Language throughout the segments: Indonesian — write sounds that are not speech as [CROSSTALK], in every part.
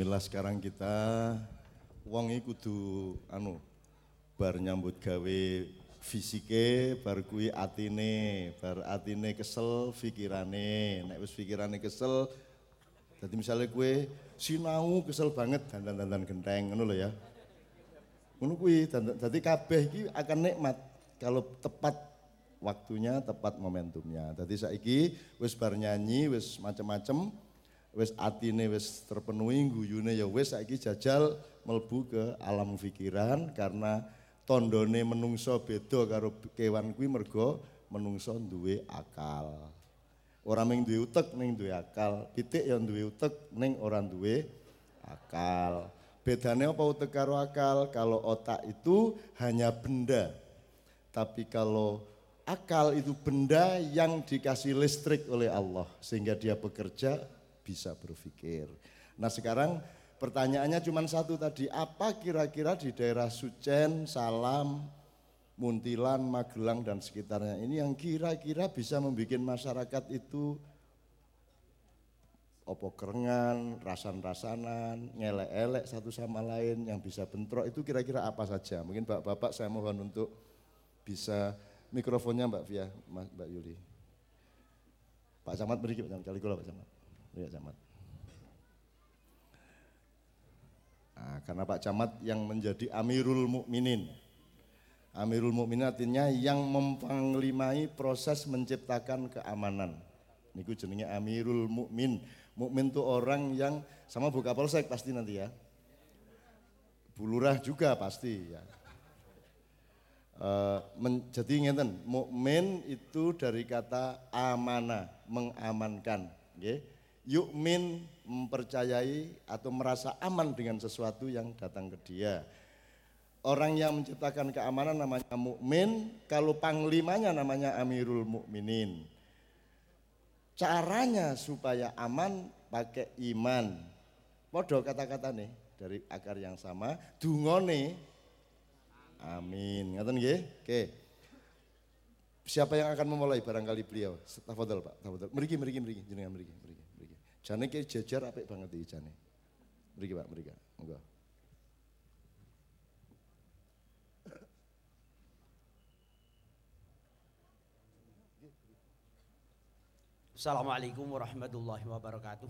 Bismillah sekarang kita wong kudu anu bar nyambut gawe fisike bar kuwi atine, bar atine kesel pikirane. Nek wis pikirane kesel jadi misalnya kue sinau kesel banget dandan-dandan genteng ngono lho ya. Ngono kuwi dadi kabeh iki akan nikmat kalau tepat waktunya, tepat momentumnya. Dadi saiki wis bar nyanyi, wis macem-macem, wis atine wis terpenuhi, guyune ya wis saiki jajal melbu ke alam pikiran karena tondone menungso beda karo kewan kuwi mergo menungso duwe akal. Ora mung duwe utek ning duwe akal, pitik yang duwe utek ning ora duwe akal. Bedanya apa utek karo akal? Kalau otak itu hanya benda. Tapi kalau akal itu benda yang dikasih listrik oleh Allah sehingga dia bekerja bisa berpikir. Nah sekarang pertanyaannya cuma satu tadi, apa kira-kira di daerah Sucen, Salam, Muntilan, Magelang dan sekitarnya ini yang kira-kira bisa membuat masyarakat itu opo kerengan, rasan-rasanan, ngelek-elek satu sama lain yang bisa bentrok itu kira-kira apa saja? Mungkin Bapak-bapak saya mohon untuk bisa mikrofonnya Mbak Fia, Mbak Yuli. Pak Camat beri Pak Camat, kali Pak Camat. Ya Camat. Nah, karena Pak Camat yang menjadi Amirul Mukminin. Amirul Mukminin artinya yang mempanglimai proses menciptakan keamanan. Niku jenenge Amirul Mukmin Mukmin itu orang yang sama Bu Kapolsek pasti nanti ya. Bulurah juga pasti ya. Uh, men, jadi ngeten, mukmin itu dari kata amanah, mengamankan, okay? Yukmin mempercayai atau merasa aman dengan sesuatu yang datang ke dia. Orang yang menciptakan keamanan namanya mukmin, kalau panglimanya namanya Amirul Mukminin. Caranya supaya aman pakai iman. Podo kata-kata nih dari akar yang sama. Dungone amin. Ngatain nggih? Oke. Siapa yang akan memulai barangkali beliau? Tafadhol Pak, tafadhol. Mriki mriki mriki jenengan mriki. Jane ki jejer apik banget iki jane. Mriki Pak, mriki. Monggo. Assalamualaikum warahmatullahi wabarakatuh.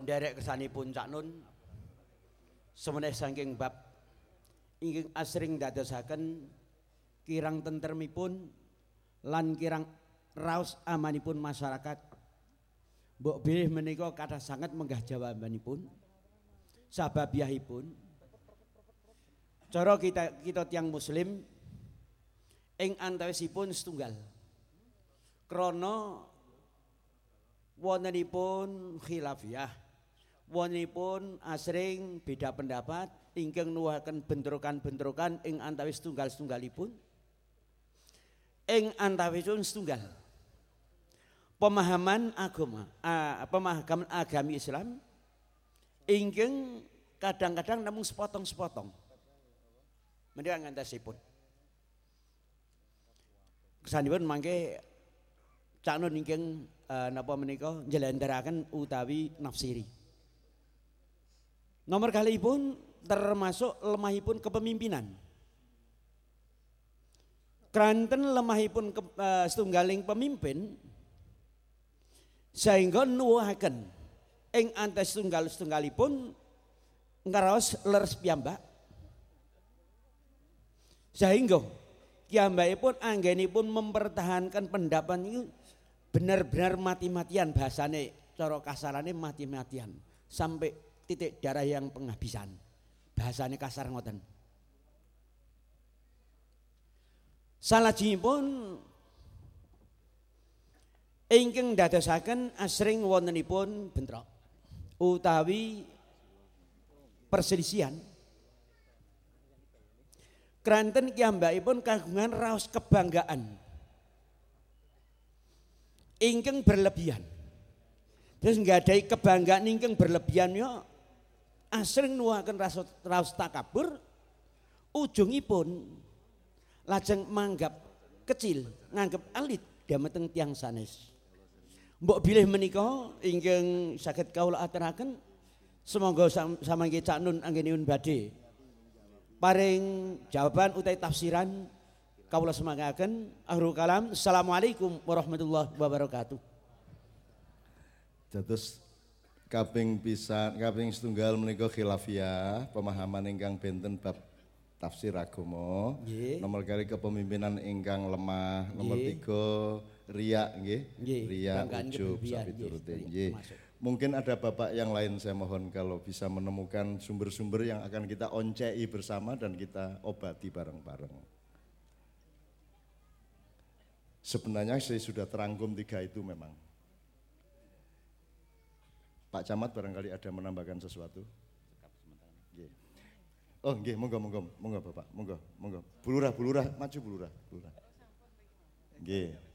Nderek kesanipun Cak Nun semeneh saking bab ingkang asring dadosaken kirang tentremipun lan kirang raos amanipun masyarakat. Mbok bilih menika kathah sangat menggah jawabanipun. Sababiahipun cara kita kita tiang muslim ing antawisipun setunggal krana wontenipun khilafiyah wontenipun asring beda pendapat ingkang nuwuhaken bentrokan-bentrokan ing antawis tunggal-tunggalipun ing antawisipun setunggal pemahaman agama pemahaman agami Islam ingkang kadang-kadang namung sepotong-sepotong menika ngantasipun kesanipun mangke Cak Nun ingkang uh, napa menika njlenderaken utawi nafsiri. Nomor kali pun termasuk lemahipun kepemimpinan. Kranten lemahipun ke, uh, setunggaling pemimpin sehingga nuwuhaken ing antes setunggal setunggalipun ngaraos leres piyambak. Sehingga pun anggenipun mempertahankan pendapat itu benar-benar mati-matian bahasane cara kasarane mati-matian sampai titik darah yang penghabisan. Bahasane kasar ngoten. Salah pun ingkang dadosaken asring wontenipun bentrok utawi perselisihan Kranten kiambakipun kagungan raos kebanggaan ingkang berlebihan. Terus ada kebanggaan ingkang berlebihan yo asring nuakan raus, raus takabur ujungipun lajeng manggap kecil, nganggap alit dameteng tiang sanes. Mbok bilih menika ingkang saged kaula aturaken semoga sama nggih Cak Nun anggenipun badhe. Paring jawaban utai tafsiran kaula semangaken akhirul kalam. Assalamualaikum warahmatullahi wabarakatuh. Dados kaping pisan kaping setunggal menika khilafiyah pemahaman ingkang benten bab tafsir agama. Nomor kali kepemimpinan ingkang lemah. Nomor tiga riak nggih riak ujub sapiturute nggih mungkin ada bapak yang lain saya mohon kalau bisa menemukan sumber-sumber yang akan kita oncei bersama dan kita obati bareng-bareng sebenarnya saya sudah terangkum tiga itu memang Pak Camat barangkali ada menambahkan sesuatu. Oh, nggih, monggo monggo monggo Bapak, monggo monggo. Bulurah bulurah maju bulurah bulurah. Nggih.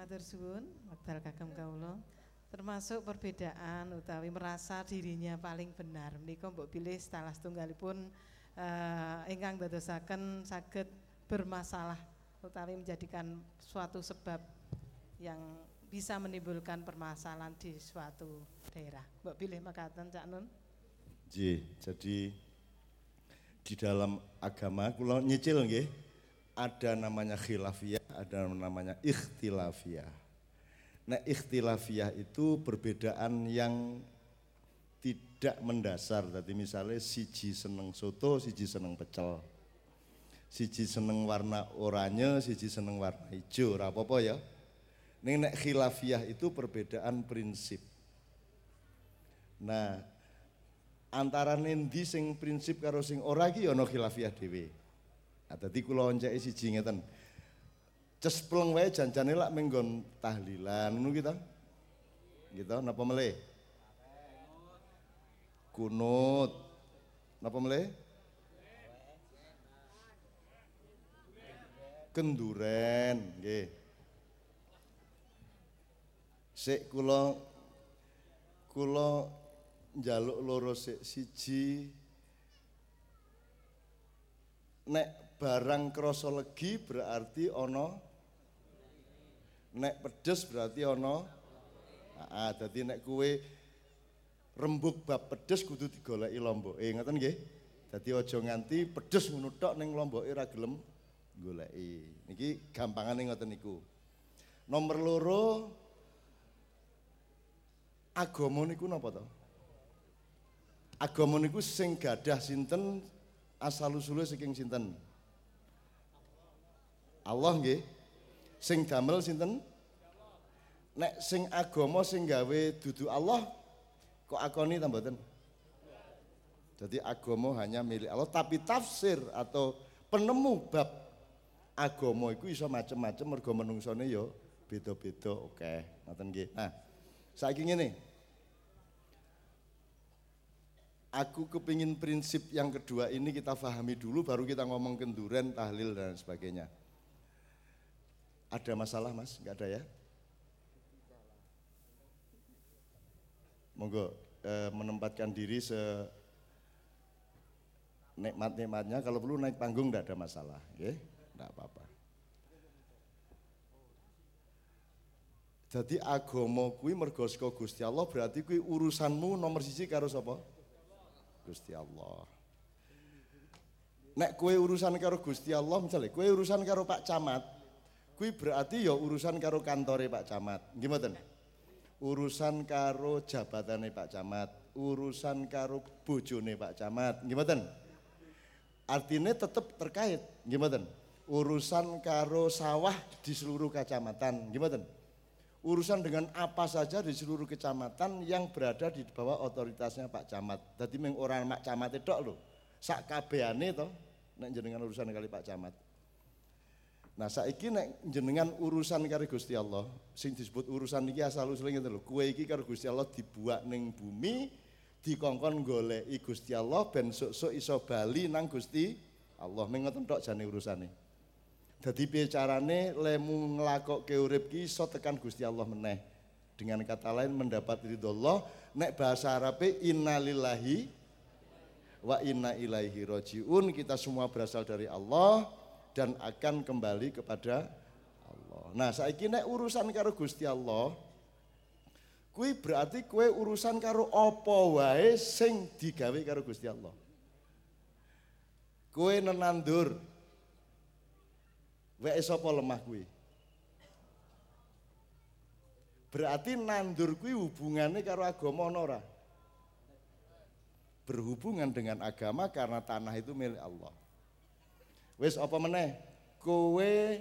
Matur suwun, wekdal kagem kawula. Termasuk perbedaan utawi merasa dirinya paling benar. Menika mbok pilih salah setunggalipun uh, ingkang dadosaken saged bermasalah utawi menjadikan suatu sebab yang bisa menimbulkan permasalahan di suatu daerah. Mbak pilih makatan Cak Nun. Ji, jadi di dalam agama kula nyicil nggih ada namanya khilafiyah, ada namanya ikhtilafiyah. Nah, ikhtilafiyah itu perbedaan yang tidak mendasar. Tadi misalnya siji seneng soto, siji seneng pecel. Siji seneng warna oranye, siji seneng warna hijau, apa-apa ya. Ini nek khilafiyah itu perbedaan prinsip. Nah, antara nendi sing prinsip karo sing ora iki ana khilafiyah dhewe. Nah, dadi kula onceki siji. Cespleng wae janjane lak menggon tahlilan ngono kita. Gitu, napa meleh? Kunut. Napa meleh? Kenduren, nggih. Sik kula kula njaluk loro sik siji nek barang krasa legi berarti ana nek pedes berarti ana ah dadi nek kuwe rembug bab pedes kudu digoleki lomboke ngoten nggih dadi aja nganti pedes ngono tok ning lomboke ora gelem goleki niki gampangane ngoten niku nomor loro agama niku napa to? Agama niku sing gadah sinten asal usule saking sinten? Allah nggih. Sing damel sinten? Nek sing agama sing gawe dudu Allah kok akoni ta mboten? Jadi agama hanya milik Allah tapi tafsir atau penemu bab agama iku iso macem-macem mergo menungsone ya beda-beda oke okay. ngoten nggih. Nah, saiki ngene. Aku kepingin prinsip yang kedua ini kita fahami dulu baru kita ngomong kenduren, tahlil dan sebagainya. Ada masalah mas? Enggak ada ya? Monggo eh, menempatkan diri se nikmat-nikmatnya kalau perlu naik panggung enggak ada masalah, ya? Enggak apa-apa. Jadi agama kuwi mergo Gusti Allah berarti kuwi urusanmu nomor siji karo sapa? Gusti Allah. Nek kue urusan karo Gusti Allah misalnya kue urusan karo Pak Camat, kue berarti ya urusan karo kantore Pak Camat. Gimana? Urusan karo jabatannya Pak Camat, urusan karo bojone Pak Camat. Gimana? Artinya tetap terkait. Gimana? Urusan karo sawah di seluruh kecamatan. Gimana? urusan dengan apa saja di seluruh kecamatan yang berada di bawah otoritasnya Pak Camat. Jadi meng orang Pak Camat itu loh. Sak kabehane to nek urusan kali Pak Camat. Nah saiki nek jenengan urusan karo Gusti Allah, sing disebut urusan iki asal usule ngene lho. Kowe iki karo Gusti Allah dibuat ning bumi, dikongkon goleki Gusti Allah ben sok-sok iso bali nang Gusti Allah. Ming ngoten tok jane urusane. Jadi piye carane lemu nglakokke urip ki iso tekan Gusti Allah meneh. Dengan kata lain mendapat ridho Allah, nek bahasa Arabe innalillahi wa inna ilaihi rajiun. Kita semua berasal dari Allah dan akan kembali kepada Allah. Nah, saiki nek urusan karo Gusti Allah, kuwi berarti kue urusan karo apa wae sing digawe karo Gusti Allah. Kue nenandur. Wae sapa lemah kuwi? Berarti nandur kuwi hubungannya karo agama ora? Berhubungan dengan agama karena tanah itu milik Allah. Wis apa meneh? Kowe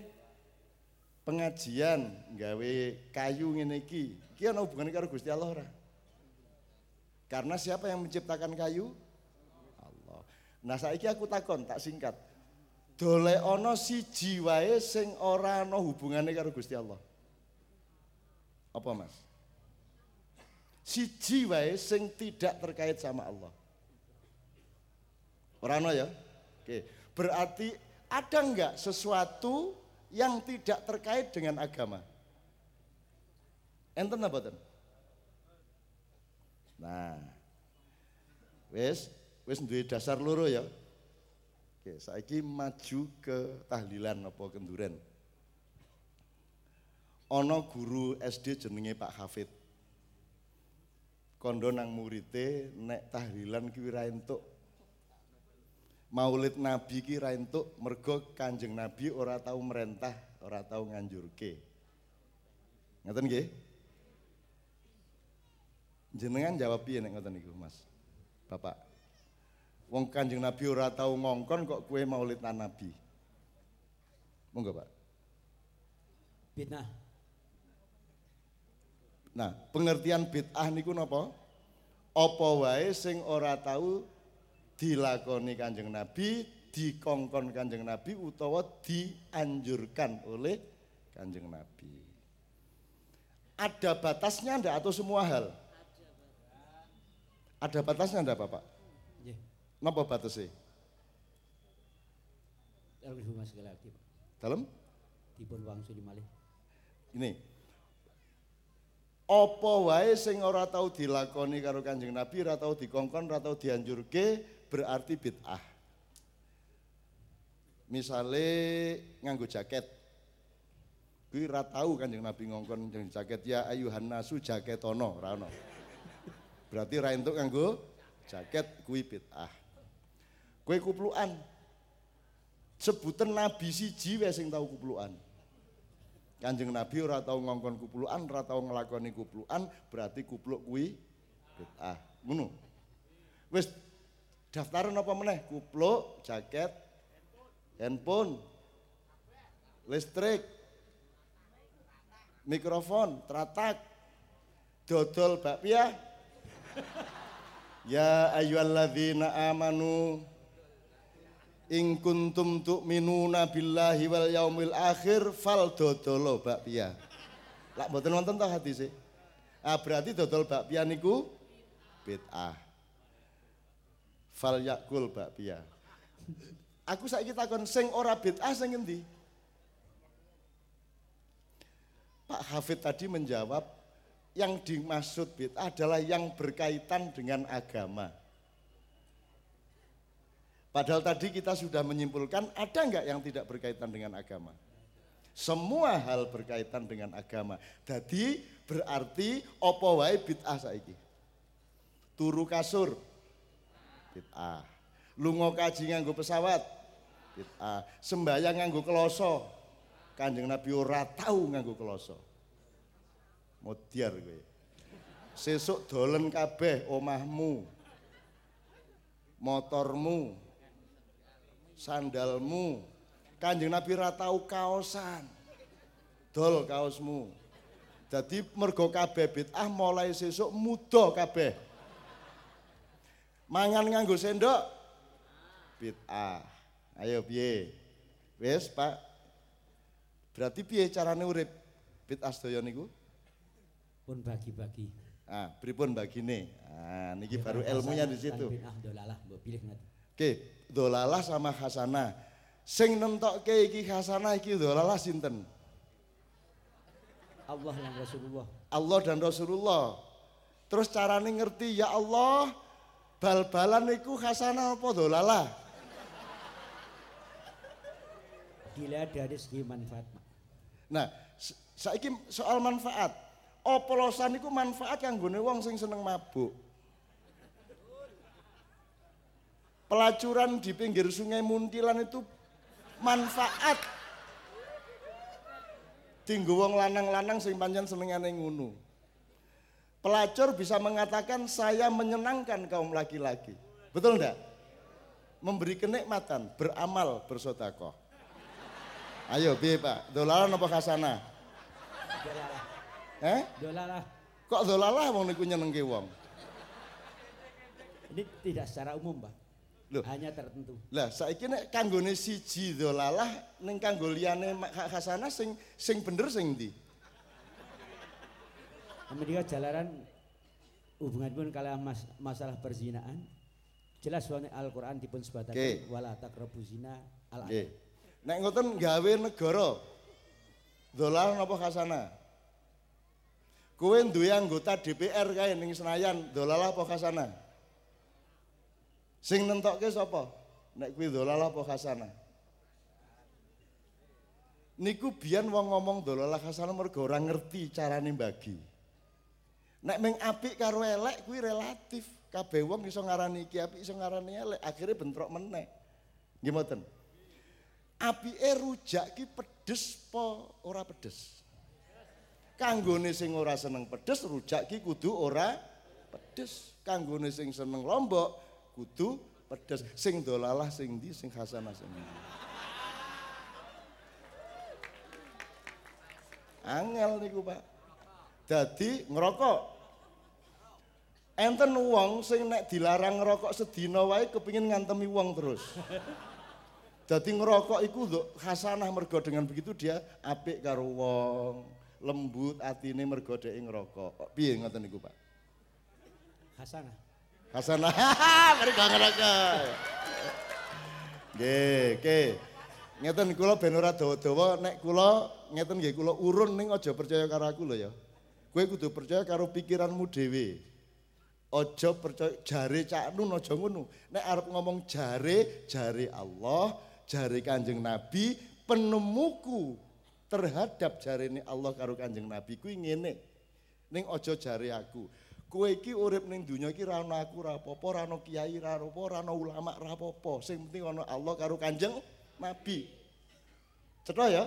pengajian gawe kayu ngene iki, iki ana hubungane karo Gusti Allah ora? Karena siapa yang menciptakan kayu? Allah. Nah saiki aku takon, tak singkat. Dole ana siji wae sing ora ana hubungane karo Gusti Allah. Apa Mas? Siji wae sing tidak terkait sama Allah. Ora ya? Oke, berarti ada enggak sesuatu yang tidak terkait dengan agama? Enten apa ten? Nah, wes wes duwe dasar loro ya. Oke, saiki maju ke tahlilan apa kenduren. Ana guru SD jenenge Pak Hafid. Kondo nang murite nek tahlilan ki entuk Maulid Nabi ki ra entuk mergo Kanjeng Nabi ora tahu merentah, ora tahu nganjurke. Ngoten nggih? Jenengan jawab piye nek ngoten niku, Mas? Bapak. Wong Kanjeng Nabi ora tahu ngongkon kok kue Maulid Nabi. Monggo, Pak. Fitnah. Nah, pengertian bid'ah niku napa? Apa wae sing ora tahu dilakoni Kanjeng Nabi, dikongkon Kanjeng Nabi utawa dianjurkan oleh Kanjeng Nabi. Ada batasnya ndak atau semua hal? Ada batasnya ndak Bapak? Nggih. Napa batasnya? Dalam rumah segala aktif. Dalam? Dipun wangsuli malih. Ini. Apa wae sing ora tau dilakoni karo Kanjeng Nabi, ora tau dikongkon, ora tau dianjurke, berarti bid'ah. Misale nganggo jaket. Kuwi ora tau Kanjeng Nabi ngongkon jeneng jaket ya ayuhan nasu jaketono, ora ono. Berarti ra entuk nganggo jaket kuwi bid'ah. Kowe kuplukan. Sebutan Nabi siji wae sing tau kuplukan. Kanjeng Nabi ora tau ngongkon kuplukan, ora tau nglakoni kuplukan, berarti kupluk kuwi bid'ah. Ngono. Wis daftaran apa meneh? Kupluk, jaket, handphone, listrik, mikrofon, teratak, dodol bakpia. Ya ayyuhalladzina amanu In kuntum tu'minuna billahi wal yaumil akhir fal dodolo bakpia. Lak mboten wonten ta hadise? Ah berarti dodol bakpia niku bid'ah. Fal yakul bakpia. Aku saiki takon sing ora bid'ah sing endi? Pak Hafid tadi menjawab yang dimaksud bid'ah adalah yang berkaitan dengan agama. Padahal tadi kita sudah menyimpulkan ada enggak yang tidak berkaitan dengan agama? Semua hal berkaitan dengan agama. Jadi berarti opo wae bid'ah saiki. Turu kasur bid'ah. Lunga kaji nganggo pesawat bid'ah. Sembayang nganggo kloso. Kanjeng Nabi ora tahu nganggo kloso. Modiar kowe. Sesuk dolen kabeh omahmu. Motormu, sandalmu. Kanjeng Nabi ora tau kaosan. Dol kaosmu. Jadi mergo kabeh bid'ah mulai sesuk muda kabeh. Mangan nganggo sendok bid'ah. Ayo piye? Wis, Pak. Berarti piye carane urip bid'ah sedaya niku? Pun bagi-bagi. Ah, pripun bagine? Ah, niki baru ilmunya di situ. Ah, dolalah mbok pilih ngoten. Oke, dolalah sama hasanah. Sing nentokke iki hasanah iki dolalah sinten? Allah dan Rasulullah. Allah dan Rasulullah. Terus carane ngerti ya Allah, bal-balan iku hasanah apa dolalah? Dilihat dari segi manfaat. Nah, saiki soal manfaat. Oplosan itu manfaat yang gue wong sing seneng mabuk. Pelacuran di pinggir sungai Muntilan itu manfaat. Tinggu wong lanang-lanang sing panjang senengane ngono. Pelacur bisa mengatakan saya menyenangkan kaum laki-laki. Betul enggak? Memberi kenikmatan, beramal, bersodakoh. Ayo, biar Pak? Dolalah apa kasana? Dolalah. Eh? Dolalah. Kok dolalah wong niku nyenengke wong? Ini tidak secara umum, Pak. Loh. Hanya tertentu. Lah saiki nek kanggone siji dolalah ning kanggo liyane kasana sing sing bener sing ndi? Kemudian jalanan hubungan pun kalau mas, masalah perzinaan jelas wonten Al-Qur'an dipun sebataken Oke. wala taqrabu zina al Nggih. Nek ngoten gawe negara dolar napa kasana? Kowe duwe anggota DPR kae ning Senayan dolalah apa kasana? Sing nentokke sapa? Nek kuwi dolalah apa kasana? Niku biyen wong ngomong dolalah kasana mergo ora ngerti carane bagi. Nek meng apik karo elek kuwi relatif. Kabeh wong iso ngarani iki apik iso ngarani elek, akhirnya bentrok meneh. Nggih mboten? Apike rujak ki pedes po ora pedes? Kanggone sing ora seneng pedes, rujak ki kudu ora pedes. Kanggone sing seneng lombok, kudu pedes. Sing dolalah sing ndi, sing hasanah sing. Angel niku, Pak. Dadi ngerokok. Enten wong sing nek dilarang ngerokok sedina wae kepingin ngantemi wong terus. Dadi ngerokok iku nduk hasanah mergo dengan begitu dia apik karo wong, lembut atine mergo dhek ngerokok. Piye ngoten niku, Pak? Hasanah. Hasanah. [LAUGHS] Mergo ngerokok. Nggih, nggih. Ngeten kula ben ora dawa-dawa nek kula ngeten nggih kula urun ning aja percaya karo aku lho ya. Kowe kudu percaya karo pikiranmu dhewe. Aja percaya jare Cak Nun aja ngono. Nek arep ngomong jare, jare Allah, jare Kanjeng Nabi, penemuku terhadap jarene Allah karo Kanjeng Nabi kuwi ngene. Ning aja jare aku. Kowe iki urip ning donya iki ra ana aku ra apa-apa, ra ana kiai ra apa, ra ana ulama ra apa-apa. Sing penting ana Allah karo Kanjeng Nabi. Cetha ya?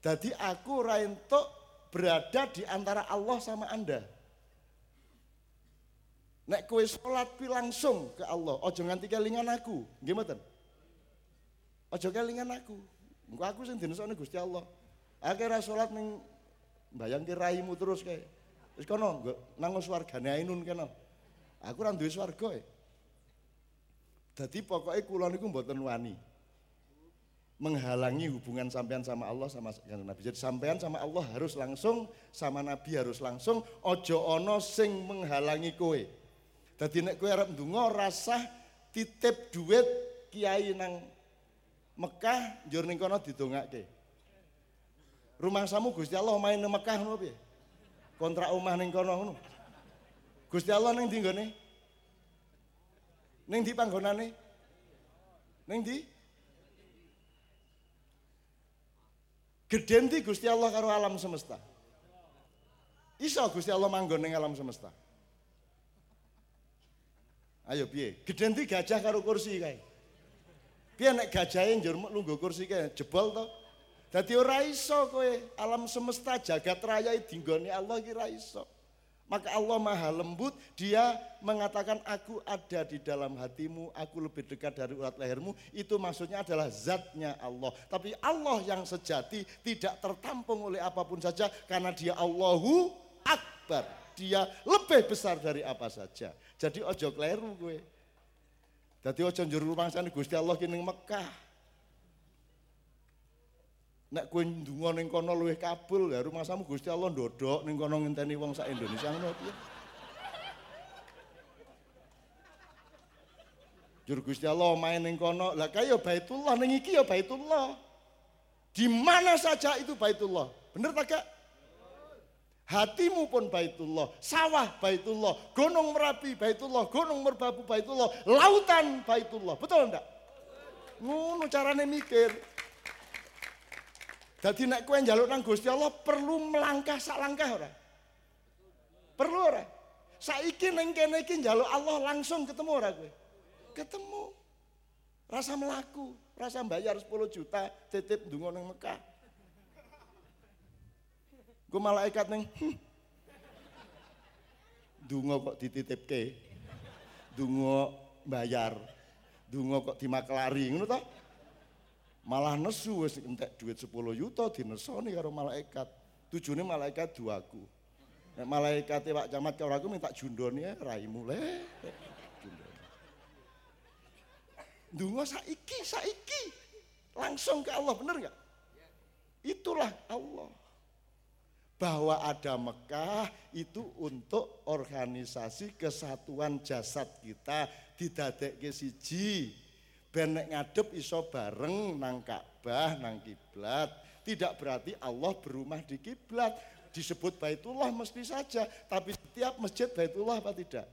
Jadi aku ora entuk berada di antara Allah sama Anda. Nek kowe salat kuwi langsung ke Allah, aja nganti kelingan aku. Mboten? Aja kelingan aku. Engko aku sing dinesokne Gusti Allah. Akhirnya salat ning bayangke raimu terus kae. Wis kono nang swargane Ainun kene. Aku ora duwe swarga e. Dadi pokoke kula niku mboten wani menghalangi hubungan sampean sama Allah sama Nabi. Jadi sampean sama Allah harus langsung, sama Nabi harus langsung, ojo ono sing menghalangi kowe. Dadi nek kowe arep ndonga rasah titip duit kiai nang Mekah njur ning kono didongake. Rumah samu Gusti Allah main nang Mekah ngono piye? Kontrak omah ning kono ngono. Gusti Allah ning ndi nggone? Ning ndi panggonane? Ning ndi? Gedhe ndi Gusti Allah karo alam semesta? Iso Gusti Allah manggon ning alam semesta. Ayo piye? Gedhe ndi gajah karo kursi kae? Piye nek gajahe njur lungguh kursi kae jebol to? Dadi ora iso kowe alam semesta jagat raya dinggone Allah iki ora iso. Maka Allah maha lembut, dia mengatakan aku ada di dalam hatimu, aku lebih dekat dari urat lehermu. Itu maksudnya adalah zatnya Allah. Tapi Allah yang sejati tidak tertampung oleh apa pun saja karena dia Allahu Akbar. Dia lebih besar dari apa saja. Jadi ojo kleru gue. Jadi ojo njur rumah sana Gusti Allah kini Mekah. Nek kowe ndonga ning kono luwih kabul, ya rumah Gusti Allah ndodok ning kono ngenteni wong sak Indonesia ngono piye? Jur Gusti Allah main ning kono, lah kaya Baitullah ning iki ya Baitullah. Di mana saja itu Baitullah. Bener tak gak? Hatimu pun Baitullah, sawah Baitullah, gunung Merapi Baitullah, gunung Merbabu Baitullah, lautan Baitullah. Betul enggak? Ngono carane mikir. Dadi nek kowe njaluk nang Gusti Allah perlu melangkah sak langkah ora? Perlu ora? Saiki ning kene iki njaluk Allah langsung ketemu ora kowe? Ketemu. Rasa melaku, rasa bayar 10 juta titip ndonga ning Mekah. Gue malaikat ning hm. Dungo kok dititipke. Dungo bayar. Dungo kok dimaklari ngono toh? Malah nesu wis entek duit 10 juta dinesoni karo malaikat. Tujune malaikat duaku. Nek malaikat Pak Camat karo aku minta jundone raimu le. Dungo saiki, saiki. Langsung ke Allah, bener nggak? Itulah Allah. Bahwa ada Mekah itu untuk organisasi kesatuan jasad kita didadekke siji ben nek ngadep iso bareng nang Ka'bah nang kiblat. Tidak berarti Allah berumah di kiblat. Disebut Baitullah mesti saja tapi setiap masjid Baitullah apa tidak?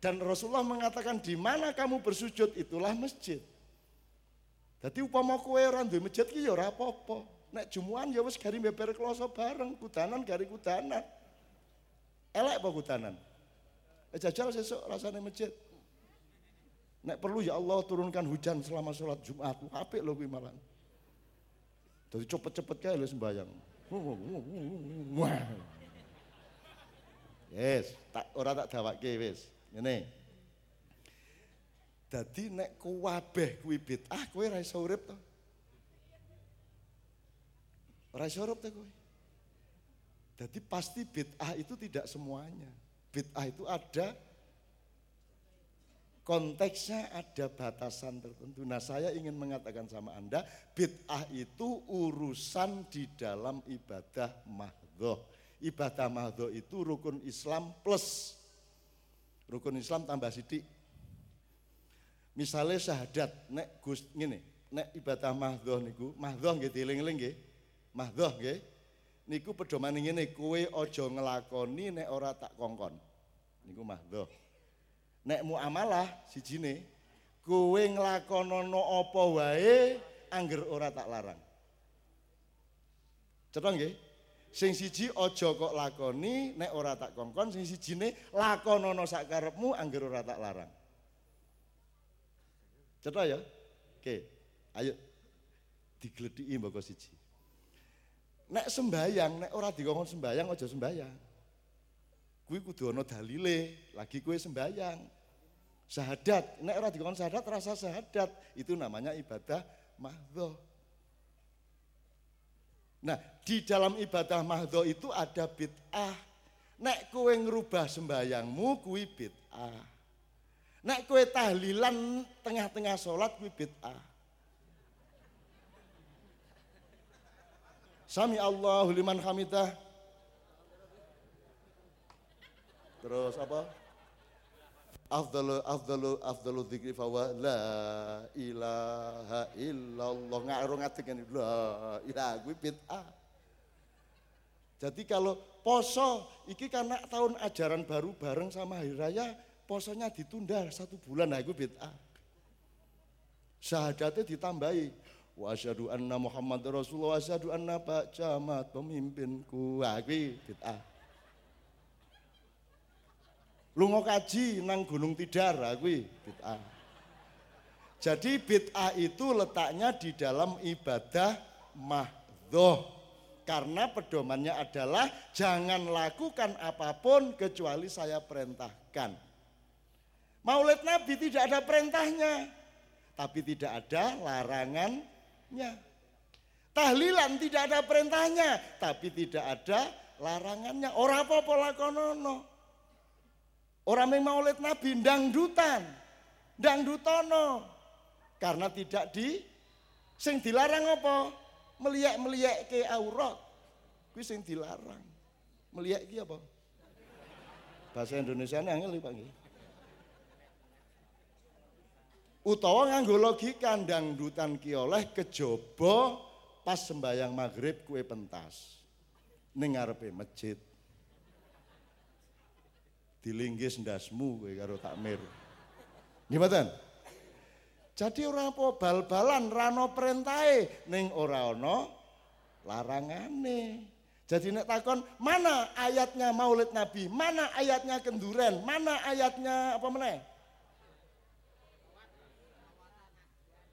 Dan Rasulullah mengatakan di mana kamu bersujud itulah masjid. Jadi upama kowe ora duwe masjid ki ya ora apa-apa. Nek jumuan ya wis gari beber kloso bareng kudanan gari kudanan. Elek apa kudanan? Eh jajal sesuk rasane masjid Nek perlu ya Allah turunkan hujan selama sholat Jumat. Apik lho kuwi malah. Jadi cepet-cepet kae lho sembayang. Yes, tak ora tak dawake wis. Ngene. Dadi nek kuwabeh kuwi bid'ah kowe ora iso urip to. Ora iso urip to. Jadi pasti bid'ah itu tidak semuanya. Bid'ah itu ada konteksnya ada batasan tertentu. Nah saya ingin mengatakan sama Anda, bid'ah itu urusan di dalam ibadah mahdoh. Ibadah mahdoh itu rukun Islam plus. Rukun Islam tambah sidik. Misalnya syahadat, nek gus ngene, nek ibadah mahdoh niku, mahdoh nggih dieling-eling nggih. Mahdoh nggih. Niku pedoman ngene, kowe aja ngelakoni nek ora tak kongkon. Niku mahdoh nek muamalah sijine kowe nglakonana apa wae angger ora tak larang. Cetha nggih? Sing siji aja kok lakoni nek ora tak kongkon, sing sijine lakonana sak karepmu angger ora tak larang. Cetha ya? Oke. Ayo digledhiki mboko siji. Nek sembayang, nek ora dikongkon sembayang aja sembayang. Kuwi kudu ana dalile, lagi kue sembayang. Syahadat, nek ora dikon syahadat rasa syahadat, itu namanya ibadah mahdho. Nah, di dalam ibadah mahdho itu ada bid'ah. Nek kue ngerubah sembayangmu kuwi bid'ah. Nek kue tahlilan tengah-tengah sholat kuwi bid'ah. Sami Allahu liman hamidah. Terus apa? Afdalu afdalu afdalu dzikri fa la ilaha illallah. Ngaro ngadeg ngene la ilaha kuwi bid'ah. Jadi kalau poso iki karena tahun ajaran baru bareng sama hari raya posonya ditunda satu bulan nah itu bid'ah. Syahadatnya ditambahi wa asyhadu anna Muhammad Rasulullah wa asyhadu anna Pak Camat pemimpinku. Wah kuwi bid'ah. Lunga kaji nang Gunung Tidar kuwi bid'ah. Jadi bid'ah itu letaknya di dalam ibadah mahdhoh. Karena pedomannya adalah jangan lakukan apa pun kecuali saya perintahkan. Maulid Nabi tidak ada perintahnya, tapi tidak ada larangannya. Tahlilan tidak ada perintahnya, tapi tidak ada larangannya. Orang apa-apa. Orang yang maulid Nabi dangdutan, dangdutono. Karena tidak di sing dilarang apa? Meliak-meliak ke aurat. Kuwi sing dilarang. Meliak ki apa? Bahasa Indonesia ini angel Pak Utawa nganggo logika dangdutan ki oleh kejaba pas sembayang maghrib kue pentas. Ning ngarepe masjid dilinggis ndasmu kowe karo takmir. Nggih Jadi ora apa bal-balan rano perintahe ning ora ana larangane. Jadi nek takon mana ayatnya Maulid Nabi, mana ayatnya kenduren, mana ayatnya apa meneh?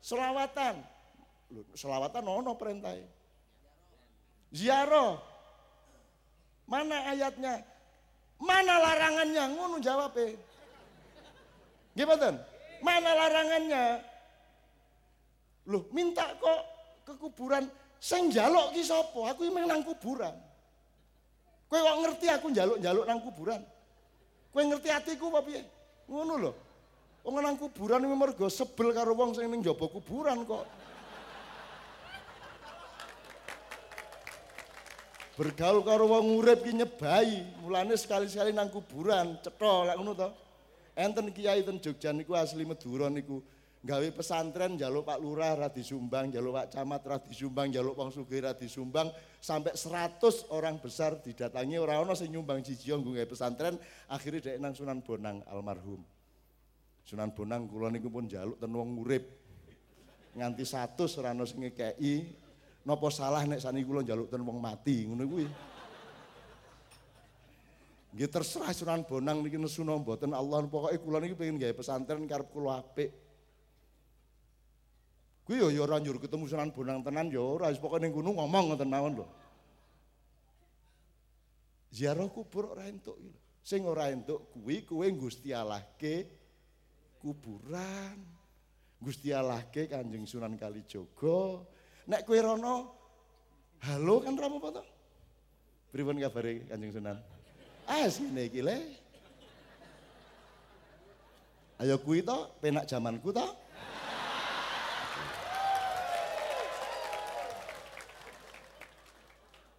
Selawatan. Selawatan ono perintah. Ziarah. Mana ayatnya? Mana larangannya? Ngono jawab Gimana? Mana larangannya? Loh, minta kok ke kuburan sing njaluk ki sapa? Aku memang nang kuburan. Kowe kok ngerti aku njaluk-njaluk nang kuburan? Kowe ngerti atiku apa piye? Ngono lho. Wong nang kuburan iki mergo sebel karo wong sing ning njaba kuburan kok. Bergaul karo wong urip ki nyebai, mulane sekali-sekali nang kuburan, cetha lek ngono to. Enten kiai ten Jogja niku asli Madura niku gawe pesantren jaluk Pak Lurah ra disumbang, jaluk Pak Camat ra disumbang, jaluk Wong Sugih ra disumbang, sampai 100 orang besar didatangi ora ana sing nyumbang siji nggo gawe pesantren, akhirnya dek nang Sunan Bonang almarhum. Sunan Bonang kula niku pun jaluk ten wong urip. Nganti 100 ora ana sing. Napa salah nek saniki kula njaluk ten wong mati ngono kuwi. Nggih terserah Sunan Bonang niki nesuna mboten Allah pokoke kula niki pengen gawe pesantren karep kula apik. Kuwi yo ya ora ketemu Sunan Bonang tenan yo ora wis pokoke ning gunung ngomong ngoten mawon lho. Ziarah kubur ora entuk iki lho. Sing ora entuk kuwi kowe Gusti Allah ke kuburan. Gusti Allah ke Kanjeng Sunan Kalijaga. Nek kowe rono halo kan ora apa-apa to. Pripun kabare Kanjeng Sunan? Asine iki le. Ayo kuwi to, penak zamanku to.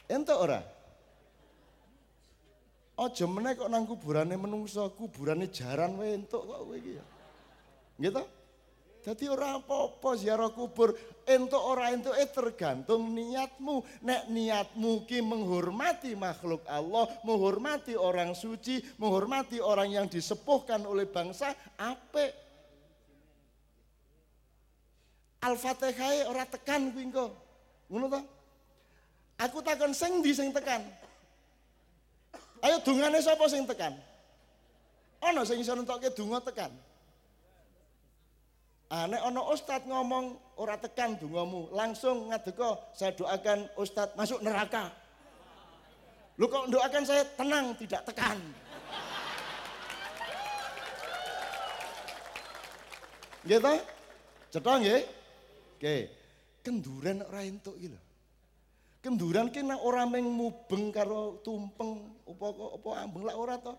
Entuk ora? Aja meneh kok nang kuburane menungso, kuburane jaran wae entuk kok kowe iki ya. Nggih to? Jadi orang apa-apa ziarah kubur, entuk ora entuk eh tergantung niatmu. Nek niatmu ki menghormati makhluk Allah, menghormati orang suci, menghormati orang yang disepuhkan oleh bangsa, apa? Al-Fatihah ora tekan kuwi engko. Ngono to? Aku takon sing ndi sing tekan? Ayo dungane sapa sing tekan? Ana sing iso nentokke donga tekan. Nek ana ustad ngomong ora tekan dongamu, langsung ngadeka saya doakan ustad masuk neraka. Lu kok doakan saya tenang tidak tekan. Gitu? Cetha nggih? Oke. Kenduren ora entuk iki lho. Kenduran ki nek ora meng mubeng karo tumpeng apa apa ambeng lak ora to.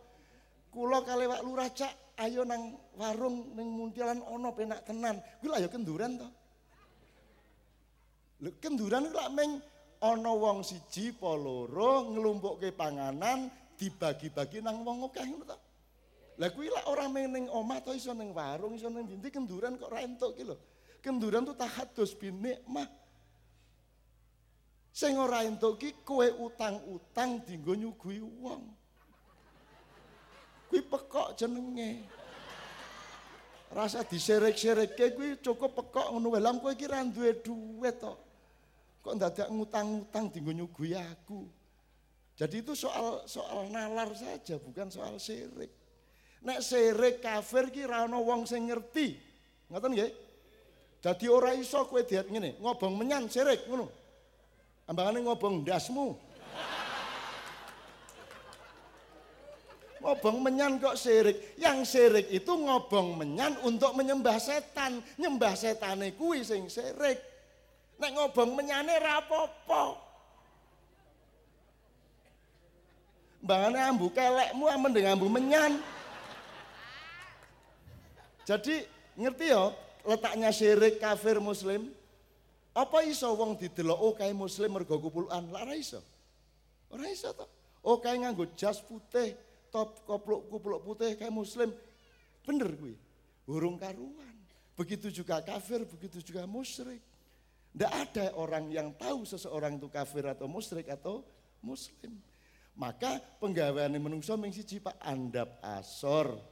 Kula kali Pak Lurah cak ayo nang warung ning muntilan ana penak tenan. Kuwi lah ya kenduran to. Lho kenduran lak meng ana wong siji apa loro nglumpukke panganan dibagi-bagi nang wong akeh ngono to. Lah kuwi lak ora meng ning iso warung iso ning kenduran kok ora entuk. Kenduran tuh tahadus bin nikmah. Sing ora entuk ki kowe utang-utang dinggo nyuguhi wong. Kuwi pekok jenenge. Rasa diserek-serekke kuwi cukup pekok ngono wae. Lah kowe iki ra duwe dhuwit to. Kok ndadak ngutang-ngutang dienggo nyuguhi aku. Jadi itu soal soal nalar saja bukan soal serik. Nek serik kafir ki ra ana wong sing ngerti. Ngoten nggih? Dadi ora iso kowe diat ngene, ngobong menyan serik ngono. Ambangane ngobong ndasmu. Ngobong menyan kok sirik. Yang sirik itu ngobong menyan untuk menyembah setan. Nyembah setane kuwi sing sirik. Nek ngobong menyane rapopo. Mbangane ambu kelekmu dengan ambu menyan. Jadi ngerti ya letaknya syirik kafir muslim? Apa iso wong didelok oh kae muslim mergo kupulukan? Lah ora iso. Ora iso to. Oh kae nganggo jas putih, top koplok kuplok putih kayak muslim. Bener gue. Burung karuan. Begitu juga kafir, begitu juga musyrik. Tidak ada orang yang tahu seseorang itu kafir atau musyrik atau muslim. Maka penggawaan menungso ming siji Pak andap asor.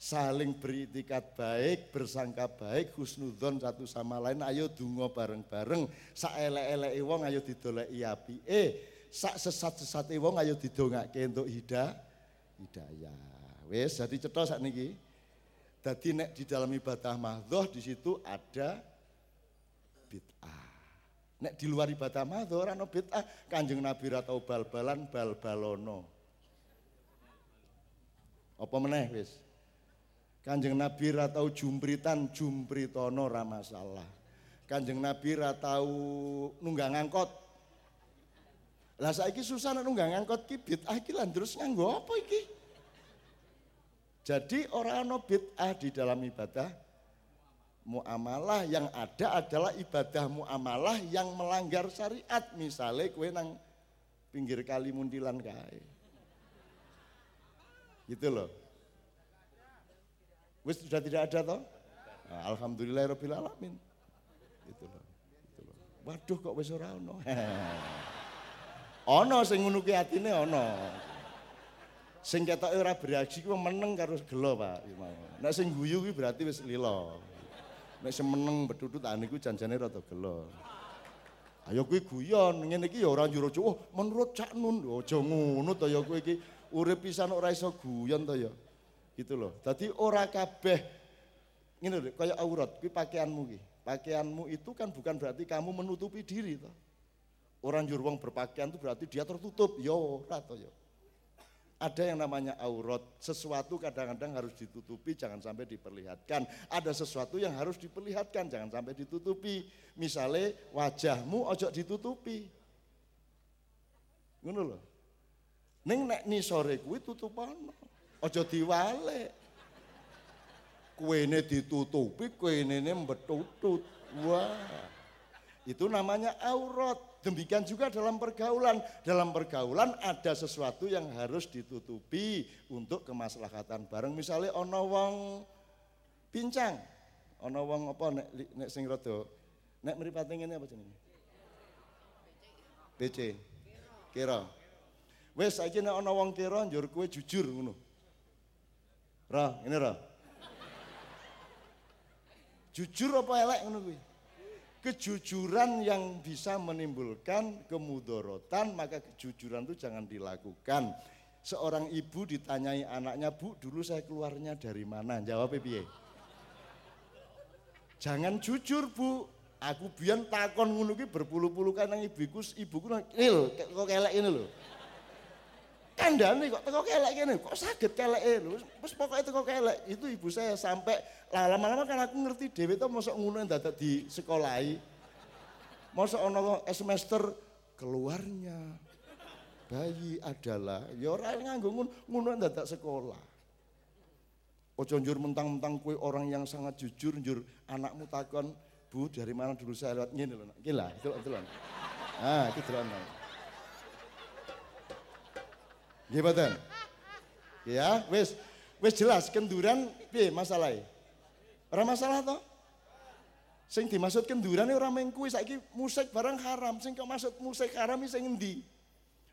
saling beritikat baik, bersangka baik, husnudon satu sama lain, ayo dungo bareng-bareng, sak elek-elek wong ayo didoleki eh, sak sesat-sesat wong ayo didongake untuk hida, hidayah. Wes, jadi cetok saat niki. Jadi nek di dalam ibadah mahdoh di situ ada bid'ah. Nek di luar ibadah mahdoh orang bid'ah, kanjeng Nabi ratau bal-balan, bal-balono. Apa meneh wis? Kanjeng Nabi ra tau jumpritan, jumpritono ra masalah. Kanjeng Nabi ra tau nunggang angkot. Lah saiki susah nek nunggang angkot ki bid'ah iki lan terus nganggo apa iki? Jadi orang ana bid'ah di dalam ibadah muamalah yang ada adalah ibadah muamalah yang melanggar syariat. Misalnya kue nang pinggir kali mundilan kae. Gitu loh. Wis sudah tidak ada toh? Nah, Alhamdulillahirabbil alamin. Gitu loh. Gitu loh. Waduh kok wis ora ono. [LAUGHS] ono sing ngono ki atine ono. Sing ketoke ora bereaksi ku meneng karo gelo, Pak. Nek sing guyu kuwi berarti wis lilo. Nek sing meneng betutut ane ku janjane rada gelo. Ayo kuwi guyon, ngene iki ya ora njuro oh menurut Cak Nun, aja ngono to ya kowe iki urip pisan ora iso guyon to ya. Gitu loh. Tadi ora kabeh ngene lho kaya aurat kuwi pakaianmu ki. Pakaianmu itu kan bukan berarti kamu menutupi diri toh. Orang jur wong berpakaian itu berarti dia tertutup. Yo ora to yo. Ada yang namanya aurat, sesuatu kadang-kadang harus ditutupi, jangan sampai diperlihatkan. Ada sesuatu yang harus diperlihatkan, jangan sampai ditutupi. Misalnya wajahmu ojo ditutupi. Ngono loh. Ning nek ni sore kuwi tutupan. Aja diwalek. Kuene ditutupi, kuene mbetutut. Wah. Itu namanya aurat. Demikian juga dalam pergaulan. Dalam pergaulan ada sesuatu yang harus ditutupi untuk kemaslahatan bareng. Misalnya ono wong pincang, ono wong apa nek nek sing rada nek mripate ngene apa jenenge? PC. Kira. Wes saiki nek ana wong kira njur kowe jujur ngono. Ra, ini ra. Jujur apa elek ngono kuwi? Kejujuran yang bisa menimbulkan kemudorotan, maka kejujuran itu jangan dilakukan. Seorang ibu ditanyai anaknya, "Bu, dulu saya keluarnya dari mana?" Jawab piye? Jangan jujur, Bu. Aku biyen takon ngono ki berpuluh-puluh kan nang ibuku, ibuku nil kok kelek ini loh kandane kok teko kelek kene, kok sakit keleke lho. Wis pokoke teko kelek. Itu ibu saya sampai lama-lama kan aku ngerti dhewe to mosok ngono dadak di sekolahi. Mosok ana semester keluarnya bayi adalah ya ora nganggo ngono dadak sekolah. Ojo njur mentang-mentang kue orang yang sangat jujur njur anakmu takon, "Bu, dari mana dulu saya lewat ngene lho." Gila, itu itu Ah, itu delok. Nggih mboten? Ya, wis wis jelas kenduran piye masalahe? Ora masalah toh? Sing dimaksud kenduran ora meng kuwi saiki musik barang haram. Sing kok maksud musik haram sing endi?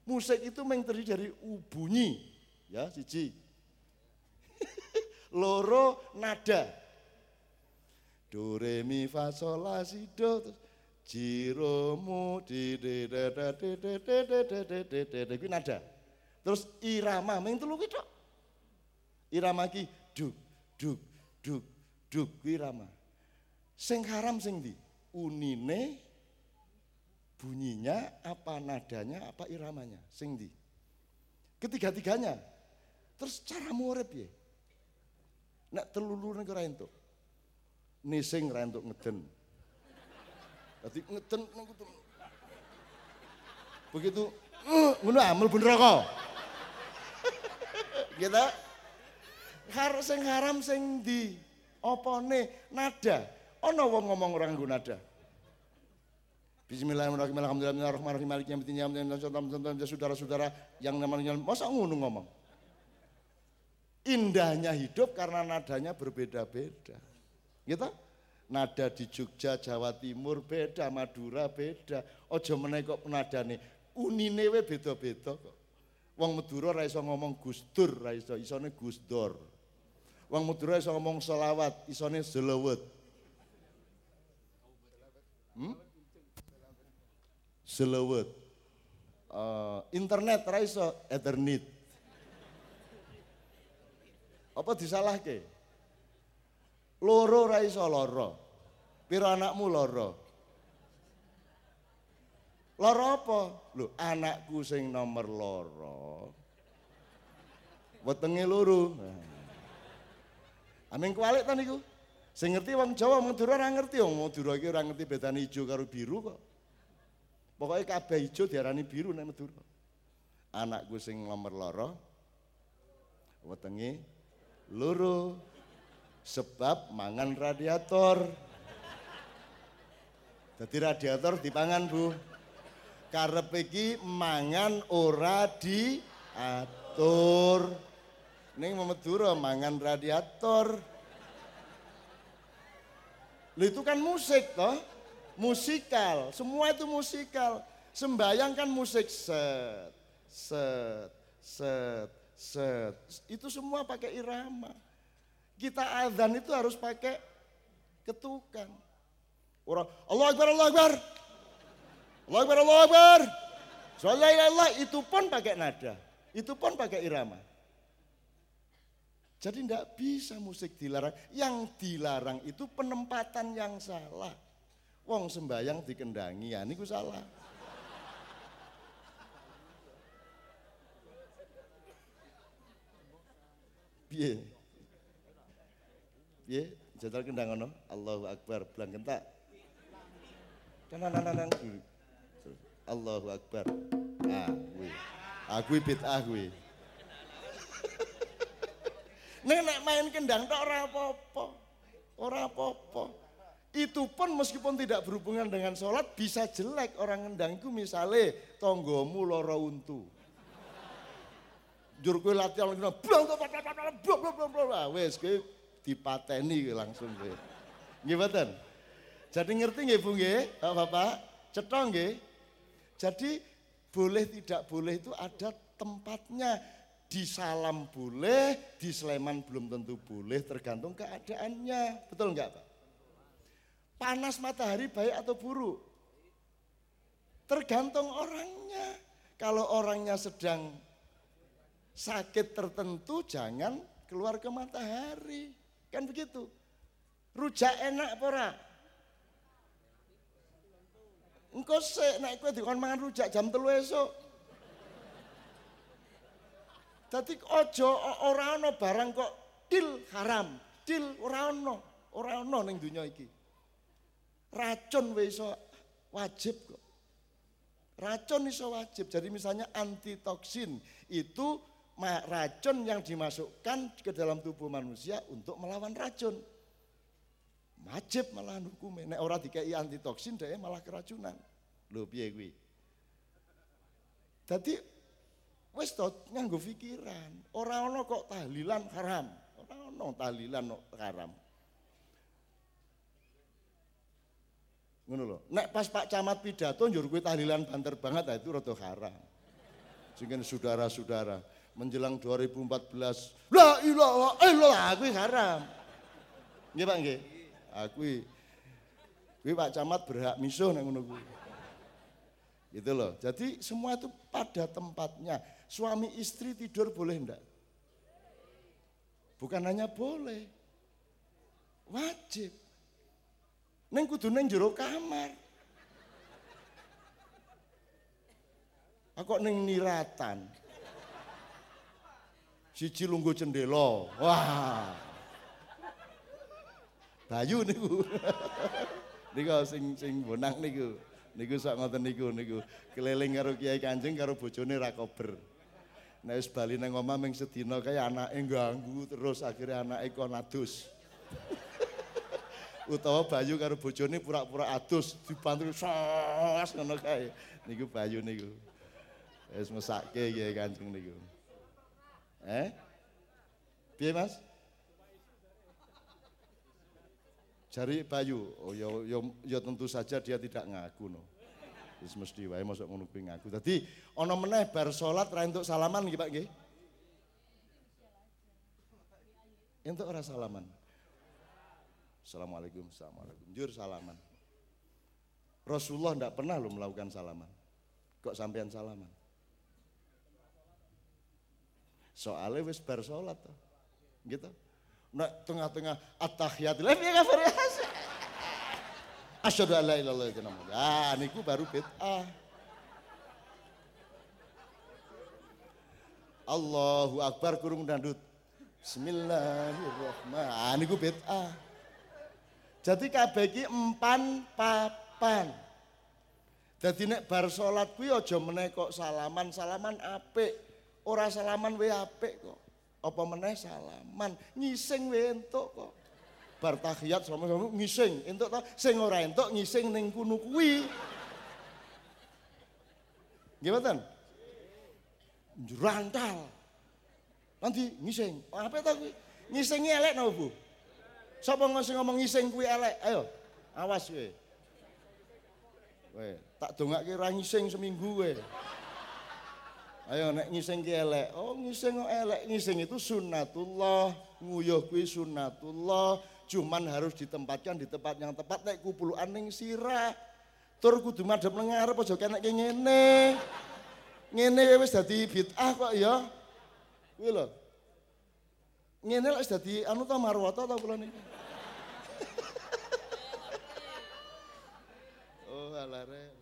Musik itu meng terdiri dari bunyi, ya siji. Loro nada. Do re mi fa sol la si do jiromu di de de de de de de de de de de de. Terus irama ming telu ki Irama ki duk duk duk duk irama. Sing haram sing di unine bunyinya apa nadanya apa iramanya sing di ketiga-tiganya. Terus cara murid ya nak telulu nek ora entuk. Nising ora entuk ngeden. Dadi ngeden begitu uh, ngono amel bener kok gitu. Harus sing haram sing di opone nada. Ono wong ngomong orang nggo nada. Bismillahirrahmanirrahim Alhamdulillahirrahmanirrahim Malik yang bertinya saudara-saudara yang namanya masa ngono ngomong? Indahnya hidup karena nadanya berbeda-beda. Gitu? Nada di Jogja Jawa Timur beda Madura beda. Ojo menekok nadane. Unine we beda-beda kok Wong Madura ra iso ngomong Gusdur, ra iso, isone Gusdor. Wong Madura iso ngomong selawat, isone selawat. Hmm? Selawat. Uh, internet ra iso ethernet. Apa disalahke? Loro ra iso loro. Piro anakmu loro? Loro apa? Lho, anakku sing nomor loro. Wetenge loro. Amin kualik ta niku? Sing ngerti wong Jawa Madura ora ngerti wong Madura iki ora ngerti bedane ijo karo biru kok. Pokoke kabeh ijo diarani biru nek Madura. Anakku sing nomor loro wetenge loro sebab mangan radiator. Jadi radiator dipangan Bu. Karep iki mangan ora diatur. Ning Madura mangan radiator. Loh itu kan musik toh, musikal, semua itu musikal. Sembayang kan musik set, set, set, set. Itu semua pakai irama. Kita azan itu harus pakai ketukan. Orang Allah Akbar, Allah Akbar. Allah Akbar, Allah Akbar. Soalnya itu pun pakai nada. Itu pun pakai irama. Jadi tidak bisa musik dilarang. Yang dilarang itu penempatan yang salah. Wong sembayang dikendangi, ya ini salah. Piye? Piye? Jadal kendang ono, Allahu Akbar, belang kentak. Kanan-kanan Allahu Akbar. Ah, kuwi. Ah, kuwi bid'ah [LAUGHS] main kendang tok ora apa-apa. Ora apa-apa. Itu pun meskipun tidak berhubungan dengan sholat bisa jelek orang kendang itu misalnya tonggomu loro untu. Jur kowe latihan ngono blong blong blong blong wis kowe dipateni langsung kowe. Nggih mboten? Jadi ngerti nggih Bu nggih, Bapak? Cetha nggih? Jadi boleh tidak boleh itu ada tempatnya di Salam boleh, di Sleman belum tentu boleh, tergantung keadaannya. Betul enggak Pak? Panas matahari baik atau buruk? Tergantung orangnya. Kalau orangnya sedang sakit tertentu jangan keluar ke matahari. Kan begitu. Rujak enak pora. Engkau sik nek kowe dikon mangan rujak jam telu esok. Dadi aja ora ana barang kok dil haram, dil ora ana, ora ana ning donya iki. Racun wis iso wajib kok. Racun iso wajib. Jadi misalnya antitoksin itu racun yang dimasukkan ke dalam tubuh manusia untuk melawan racun. Wajib malah hukumnya. Nek ora dikai antitoksin dia malah keracunan. Lho piye kuwi? Dadi Wis to nganggo pikiran. Ora ana kok tahlilan haram. Ora ana tahlilan haram. Ngono lho. Nek pas Pak Camat pidato njur kuwi tahlilan banter banget itu rada haram. Sehingga saudara-saudara menjelang 2014 la ilaha illallah kuwi haram. Nggih Pak nggih. Aku ah, kuwi Pak Camat berhak misuh nek ngono. Gitu loh. Jadi semua itu pada tempatnya. Suami istri tidur boleh enggak? Bukan hanya boleh. Wajib. Neng kudu neng jero kamar. Aku neng niratan. Siji lungguh cendelo. Wah. Bayu niku. [LAUGHS] niku sing sing bonang niku. Niku sak ngoten niku niku. Keliling karo Kiai Kanjeng karo bojone ra kober. Nek wis bali nang omah ming sedina kae anake ganggu terus akhirnya anake kon adus. [LAUGHS] Utawa Bayu karo bojone pura-pura adus dibantu sos ngono kae. Niku Bayu niku. Wis mesake ya Kanjeng niku. Eh? Piye Mas? Cari Bayu, oh ya, ya, ya tentu saja dia tidak ngaku no. Wis mesti wae mosok ngono kuwi ngaku. Dadi ana meneh bar salat ra entuk salaman nggih Pak nggih. Entuk ora salaman. Assalamualaikum, assalamualaikum. Jur salaman. Rasulullah tidak pernah lo melakukan salaman. Kok sampean salaman? Soalnya wis bar tuh. Gitu. Tengah-tengah at-tahiyat. Lah piye kabar ya? Asyhadu an la ilaha illallah. Ah, niku baru bid'ah. Allahu Akbar kurung dandut. Bismillahirrahmanirrahim. Ah niku bid'ah. Jadi kabeh iki empan papan. Dadi nek bar salat kuwi aja meneh kok salaman-salaman apik. Ora salaman wae apik kok. Apa meneh salaman, ngising wae entuk kok. Bar tahiyat sama-sama ngising, entuk to. Sing ora entuk ngising ning kuno kuwi. Gimana? Jurantal. Nanti ngising. Oh, apa itu kuwi? Ngisingi elek napa, Bu? Sapa sing ngomong ngising kuwi elek? Ayo. Awas kowe. Kowe, tak dongake ra ngising seminggu kowe. Ayo nek ngising ki elek. Oh, ngising kok elek. Ngising itu sunnatullah. Nguyuh kuwi sunnatullah. Cuman harus ditempatkan di tempat yang tepat nek kupulukan ning sirah. Tur kudu madhep nang ngarep aja kena ngene. Ngene wis dadi bid'ah kok ya. Kuwi lho. Ngene lek dadi anu ta marwata ta kula niki. [LAUGHS] oh, alare.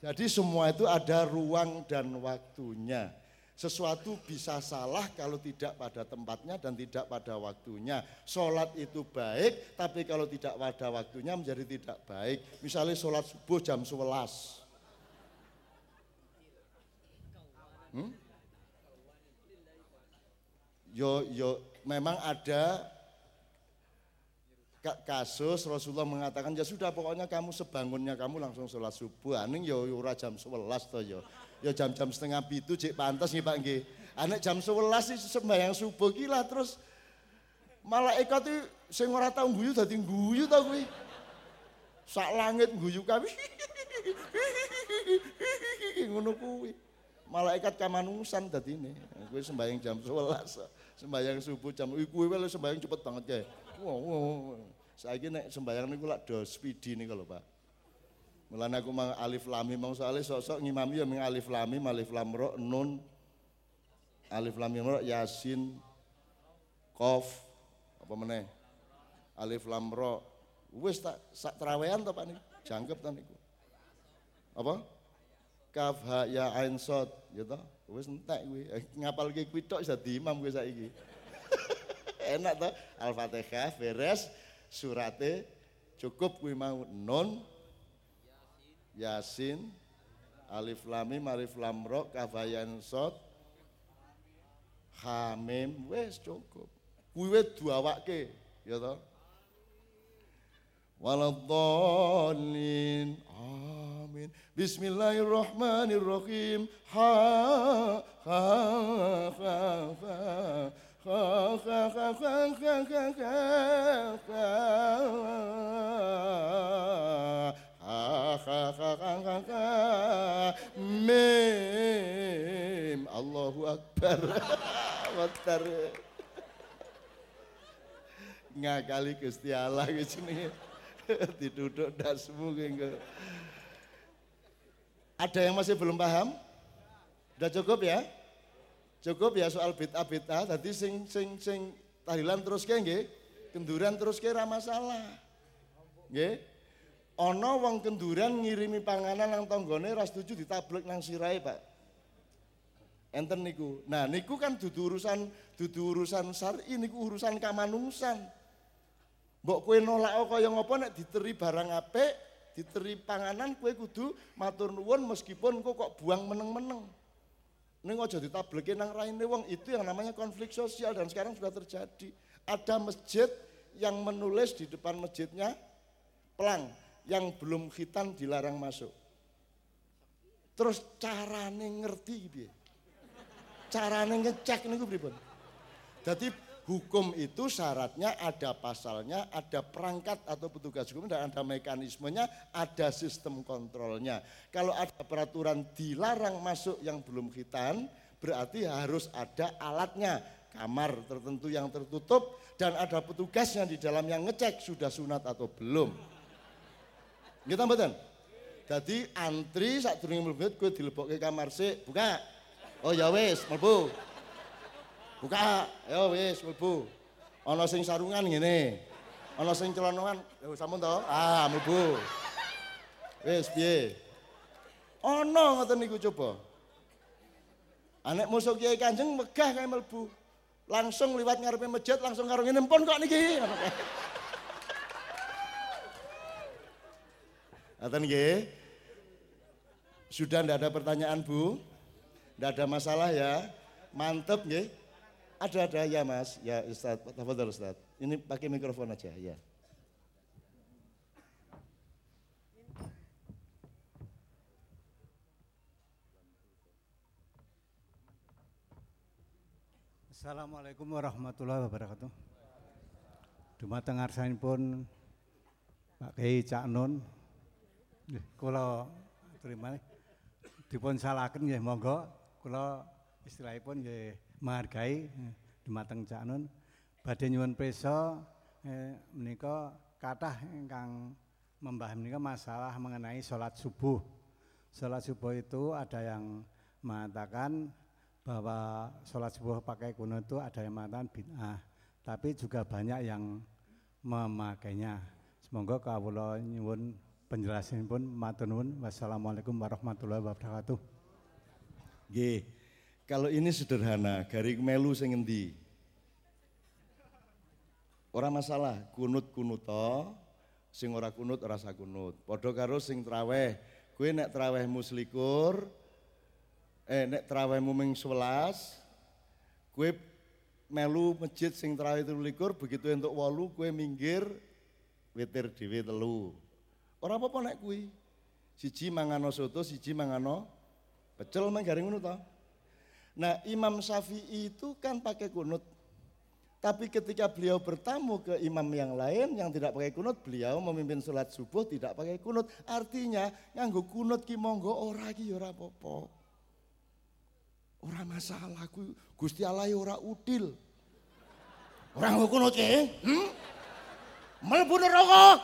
Jadi semua itu ada ruang dan waktunya. Sesuatu bisa salah kalau tidak pada tempatnya dan tidak pada waktunya. Sholat itu baik, tapi kalau tidak pada waktunya menjadi tidak baik. Misalnya sholat subuh jam 11. Hmm? Yo, yo, memang ada kasus Rasulullah mengatakan ya sudah pokoknya kamu sebangunnya kamu langsung sholat subuh. Aning ya ora jam 11 to ya. Ya jam-jam setengah itu cek pantas nih Pak nggih. Anek jam 11 sih sembahyang subuh gila terus malaikat itu sing ora tau guyu dadi guyu to kuwi. Sak langit guyu kami [LAUGHS] ngono kuwi. Malaikat kamanusan dadi ini kuwi sembahyang jam 11 sembahyang subuh jam kuwi sembahyang cepet banget wow. Saiki nek sembayang niku lak do speedy niku lho, Pak. Mulane aku mang alif lam mim mau soalé sok-sok ngimami ya ming alif lam mim, alif lam ra, nun alif lam mim ra, yasin qaf apa meneh? Alif lam ra. Wis tak sak trawean to Pak niku. Jangkep to niku. Apa? Kaf ha ya ain sod, ya toh. Wis entek kuwi. Ngapalke kuwi tok dadi imam kuwi saiki. Enak toh. Al-Fatihah beres. Surate cukup kuwi mau nun. Yasin. Alif Lam Mim Alif Lam Ra kafayan sot. Hamim wes cukup. Kuwi wis duawake ya toh. Waladhalin Amin. Bismillahirrahmanirrahim. Ha ha ha ha Mim. Allahu Akbar. Akbar. Ngakali Gusti Allah jenenge. Diduduk dasmu Ada yang masih belum paham? Sudah cukup ya? Cukup ya soal bid'ah bid'ah. Tadi sing sing sing tahlilan terus ke nggih, kenduran terus ke ra masalah. Nggih. Ana wong kenduran ngirimi panganan nang tanggane ra setuju ditablek nang sirahe, Pak. Enten niku. Nah, niku kan dudu urusan dudu urusan syar'i niku urusan kamanungsan. Mbok kowe nolak kaya ngapa nek diteri barang apik, diteri panganan kowe kudu matur nuwun meskipun kok kok buang meneng-meneng. Ini aja ditablekin nang raine wong itu yang namanya konflik sosial dan sekarang sudah terjadi. Ada masjid yang menulis di depan masjidnya pelang yang belum khitan dilarang masuk. Terus carane ngerti piye? Carane ngecek niku pripun? Jadi hukum itu syaratnya ada pasalnya, ada perangkat atau petugas hukum dan ada mekanismenya, ada sistem kontrolnya. Kalau ada peraturan dilarang masuk yang belum khitan, berarti harus ada alatnya. kamar tertentu yang tertutup dan ada petugasnya di dalam yang ngecek sudah sunat atau belum. Kita mboten? Jadi antri saat durunge mlebu kowe dilebokke kamar sik, buka. Oh ya wis, mlebu. Buka, ya wis mlebu. Ana sing sarungan ngene. Ana sing celonoan, lho sampun to? Ah, mlebu. Wis piye? Ana ngoten niku coba. Anek musuh Kiai Kanjeng megah kayak melbu. Langsung liwat ngarepe masjid langsung karo ngene pun kok niki. Ngoten nggih. Sudah ndak ada pertanyaan, Bu? Ndak ada masalah ya? Mantep nggih. Ada ada ya, Mas. Ya, Ustaz. Tafadhol Ustaz. Ini pakai mikrofon aja, ya. Assalamualaikum warahmatullahi wabarakatuh. Dumateng pun Pak Kiai Cak Nun. Kula terima dipun salaken nggih monggo kula istilahipun nggih menghargai dumateng Cak Nun badhe nyuwun prisa eh, menika kathah ingkang membahas menika masalah mengenai sholat subuh. Sholat subuh itu ada yang mengatakan bahwa sholat subuh pakai kuno itu ada yang mengatakan bid'ah, tapi juga banyak yang memakainya. Semoga kawula nyuwun penjelasan pun matur Wassalamualaikum warahmatullahi wabarakatuh. G. Kalau ini sederhana, garing melu sing endi? Ora masalah, kunut kunut to, sing ora kunut ora kunut. Padha karo sing traweh, kowe nek traweh muslikur, eh nek trawehmu ming 11 kue melu masjid sing traweh likur begitu untuk walu kue minggir witir dhewe telu. Ora apa-apa nek kuwi. Siji mangano soto siji mangano pecel mang garing ngono to nah Imam Syafi'i itu kan pakai kunut tapi ketika beliau bertamu ke imam yang lain yang tidak pakai kunut, beliau memimpin sholat subuh tidak pakai kunut. Artinya nganggo kunut ki monggo ora ki ora apa-apa. Ora masalah ku Gusti Allah ya ora udil. Ora ngono ki. Hmm? Mlebu neraka.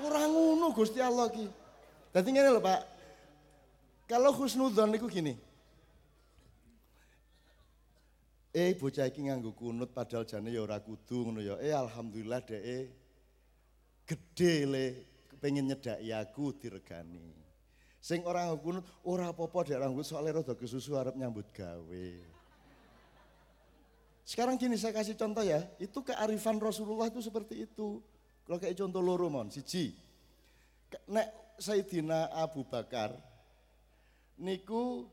Ora ngono Gusti Allah ki. Dadi ngene lho Pak. Kalau husnudzon niku gini. Eh bocah iki nganggo kunut padahal jane ya ora kudu ngono ya. Eh alhamdulillah dhek gede le pengen nyedaki aku diregani. Sing orang kunut ora apa-apa dek rambut soalnya rada kesusu arep nyambut gawe. Sekarang gini saya kasih contoh ya, itu kearifan Rasulullah itu seperti itu. Kalau kayak contoh loro mon, siji. Nek Sayyidina Abu Bakar niku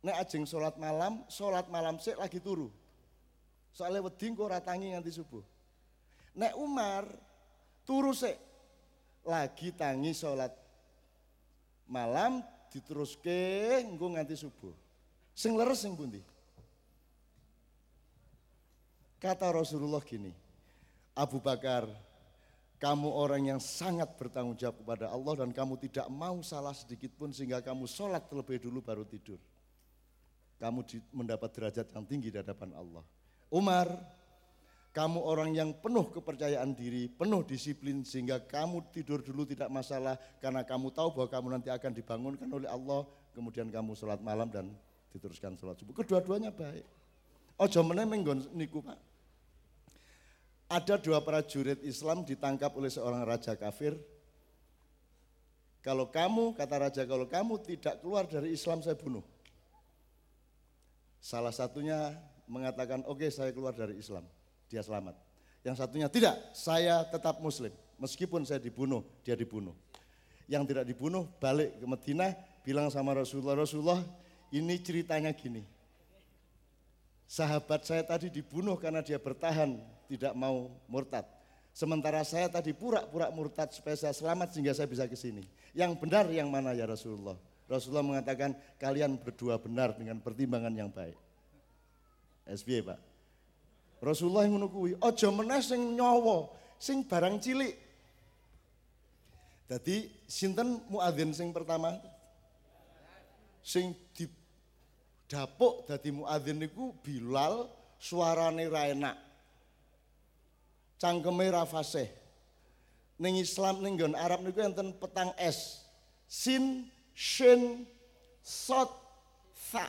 nek ajeng sholat malam, sholat malam sik lagi turu. Soalnya wedi kok ora tangi nganti subuh. Nek Umar turu sik lagi tangi sholat malam diteruske engko nganti subuh. Sing leres sing pundi? Kata Rasulullah gini, Abu Bakar, kamu orang yang sangat bertanggung jawab kepada Allah dan kamu tidak mau salah sedikit pun sehingga kamu sholat terlebih dulu baru tidur. Kamu mendapat derajat yang tinggi di hadapan Allah. Umar, kamu orang yang penuh kepercayaan diri, penuh disiplin sehingga kamu tidur dulu tidak masalah karena kamu tahu bahwa kamu nanti akan dibangunkan oleh Allah, kemudian kamu sholat malam dan diteruskan sholat subuh. Kedua-duanya baik. Ojo meneh menggon niku Pak. Ada dua prajurit Islam ditangkap oleh seorang raja kafir. Kalau kamu, kata raja, kalau kamu tidak keluar dari Islam saya bunuh. Salah satunya mengatakan, oke okay, saya keluar dari Islam dia selamat. Yang satunya tidak, saya tetap muslim. Meskipun saya dibunuh, dia dibunuh. Yang tidak dibunuh balik ke Medina, bilang sama Rasulullah, Rasulullah ini ceritanya gini. Sahabat saya tadi dibunuh karena dia bertahan, tidak mau murtad. Sementara saya tadi pura-pura murtad supaya saya selamat sehingga saya bisa ke sini. Yang benar yang mana ya Rasulullah? Rasulullah mengatakan kalian berdua benar dengan pertimbangan yang baik. SBY Pak. Rasulullah ngono kuwi, aja meneh sing nyawa, sing barang cilik. Dadi sinten muadzin sing pertama? Sing di dapuk dadi muadzin niku Bilal suarane ra enak. Cangkeme ra fasih. Ning Islam ning Arab niku enten petang S. Sin, shin, sot, fa.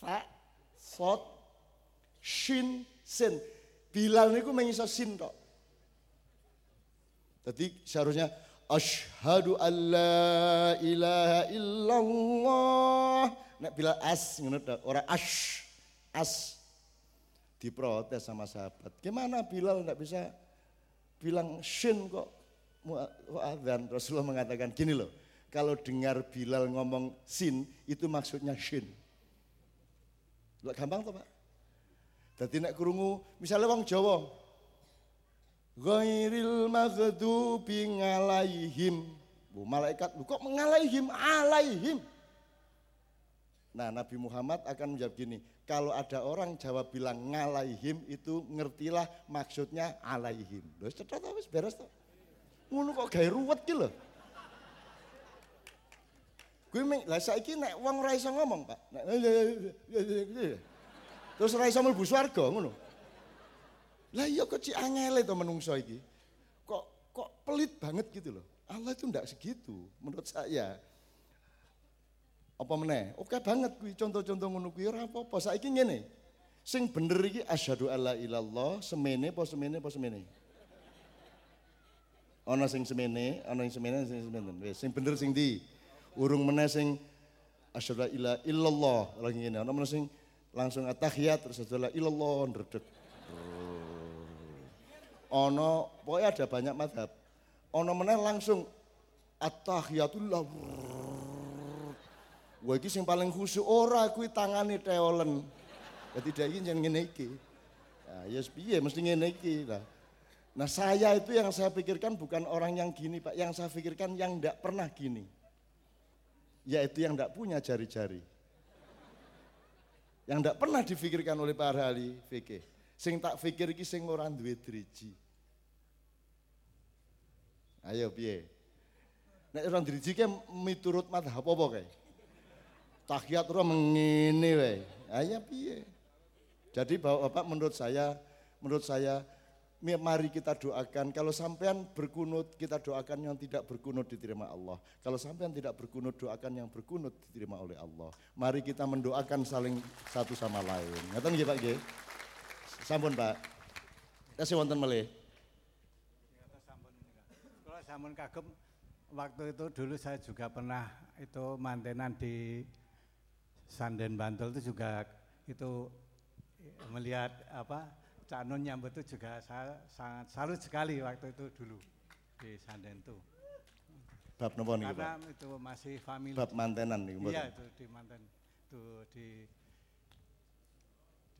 Fa, sot, shin, sin. Bilal niku mengiso sin tok. Jadi seharusnya asyhadu alla ilaha illallah. Nek Bilal as ngono tok, ora ash. As diprotes sama sahabat. Gimana Bilal enggak bisa bilang shin kok muadzan Rasulullah mengatakan gini loh kalau dengar Bilal ngomong sin itu maksudnya shin Lah gampang tuh Pak Jadi nek kurungu misalnya wong Jawa Ghairil maghdubi ngalaihim Bu malaikat lu kok mengalaihim alaihim Nah Nabi Muhammad akan menjawab gini, kalau ada orang Jawa bilang ngalaihim itu ngertilah maksudnya alaihim. Loh cetot wis beres to. Ngono kok gawe ruwet ki lho. Kuwi lah saiki nek wong ora iso ngomong, Pak. Nek terus ora iso mlebu swarga ngono. Lah iya kok cik angel to menungso iki. Kok kok pelit banget gitu loh. Allah itu ndak segitu menurut saya. Apa meneh? Oke banget kuwi contoh-contoh ngono kuwi ora apa-apa. Saiki ngene. Sing bener iki asyhadu alla ilallah semene apa semene apa semene. Ana sing semene, ana sing semene, sing semene. Wis sing bener sing di. Urung meneh sing asyhadu ila illallah lagi ngene. Ana meneh sing langsung atahiyat terus asyhadu illallah ndredeg. Ana pokoknya ada banyak madhab. Ana meneh langsung at-tahiyatullah Wah iki sing paling khusyuk ora kuwi tangane teolen. Dadi dhek iki jeneng ngene iki. Nah, ya piye mesti ngene iki lah. Nah saya itu yang saya pikirkan bukan orang yang gini Pak, yang saya pikirkan yang tidak pernah gini. Yaitu yang tidak punya jari-jari. Yang tidak pernah difikirkan oleh para ahli fikih. Sing tak pikir iki sing ora duwe driji. Ayo piye? Nek orang driji ki miturut madhab apa kae? tahiyat ora mengene wae. Aya piye? Jadi Bapak menurut saya menurut saya mari kita doakan kalau sampean berkunut kita doakan yang tidak berkunut diterima Allah. Kalau sampean tidak berkunut doakan yang berkunut diterima oleh Allah. Mari kita mendoakan saling satu sama lain. Ngaten nggih Pak nggih? Sampun Pak. Kasih wonten melih. Kalau sampun kagum waktu itu dulu saya juga pernah itu mantenan di Sanden Bantul itu juga itu melihat apa Cak Nun nyambut itu juga saya sangat salut sekali waktu itu dulu di Sanden itu. Bab nopo nih Karena Pak? itu masih family. Bab mantenan nih Iya itu di manten itu di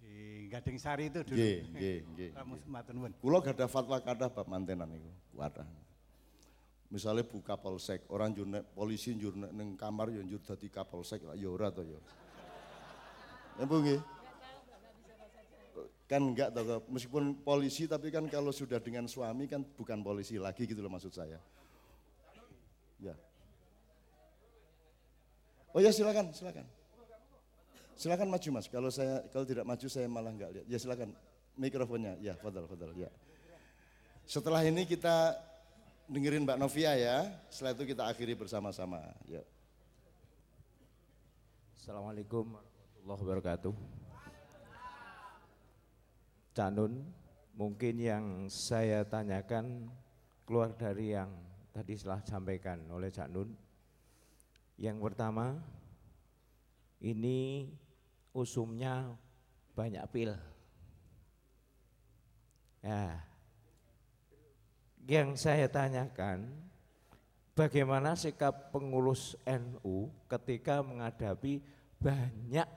di Gading Sari itu dulu. Nggih, nggih, [LAUGHS] nggih. Matur nuwun. Kula gadah fatwa kadah bab mantenan niku. Wadah. Misalnya buka polsek, orang jurnek polisi jurnek neng kamar yang jur dadi kapolsek ya ora to ya. Ya Bu nggih. Kan enggak toh, meskipun polisi tapi kan kalau sudah dengan suami kan bukan polisi lagi gitu loh maksud saya. Ya. Oh ya silakan, silakan. Silakan maju Mas. Kalau saya kalau tidak maju saya malah enggak lihat. Ya silakan mikrofonnya. Ya, fadal, fadal, ya. Setelah ini kita dengerin Mbak Novia ya. Setelah itu kita akhiri bersama-sama. Ya. Assalamualaikum warahmatullahi wabarakatuh. Canun, mungkin yang saya tanyakan keluar dari yang tadi telah sampaikan oleh Cak Nun. Yang pertama, ini usumnya banyak pil. Ya, yang saya tanyakan, bagaimana sikap pengurus NU ketika menghadapi banyak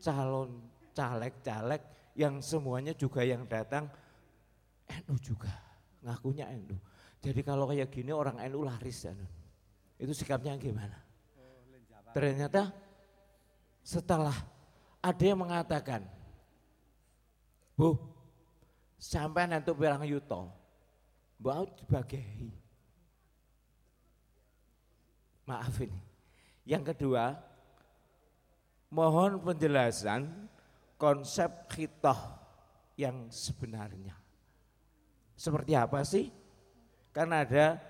calon caleg-caleg yang semuanya juga yang datang NU juga, ngakunya NU. Jadi kalau kayak gini orang NU laris ya. Itu sikapnya gimana? Ternyata setelah ada yang mengatakan, Bu, sampai nanti bilang Yuto, Bau dibagai. Maaf ini. Yang kedua, mohon penjelasan konsep khitoh yang sebenarnya. Seperti apa sih? Karena ada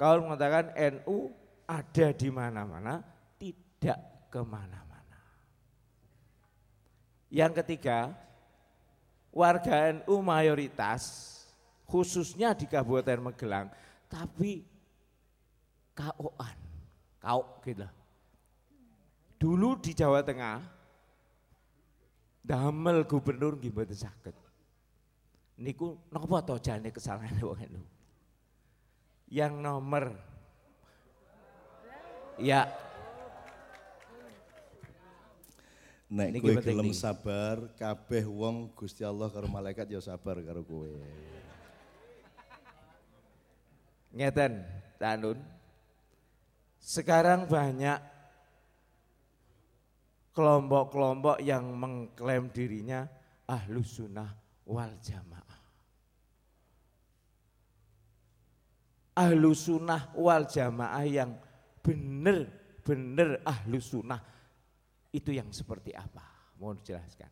kalau mengatakan NU ada di mana-mana, tidak ke mana-mana. Yang ketiga, warga NU mayoritas khususnya di Kabupaten Magelang, tapi KO-an, kau gitu. Dulu di Jawa Tengah, damel gubernur nggih mboten saged. Niku napa to jane kesalahan wong NU? Yang nomor Ya, Nek kowe gelem sabar, kabeh wong Gusti Allah karo malaikat ya sabar karo kowe. ngeten Tanun. Sekarang banyak kelompok-kelompok yang mengklaim dirinya ahlu sunnah wal jamaah. Ahlu sunnah wal jamaah yang benar-benar ahlu sunnah itu yang seperti apa? Mohon dijelaskan.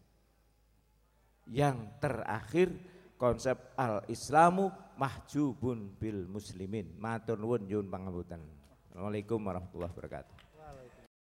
Yang terakhir konsep al-islamu mahjubun bil muslimin. Matur nuwun yun pangapunten. Assalamualaikum warahmatullahi wabarakatuh.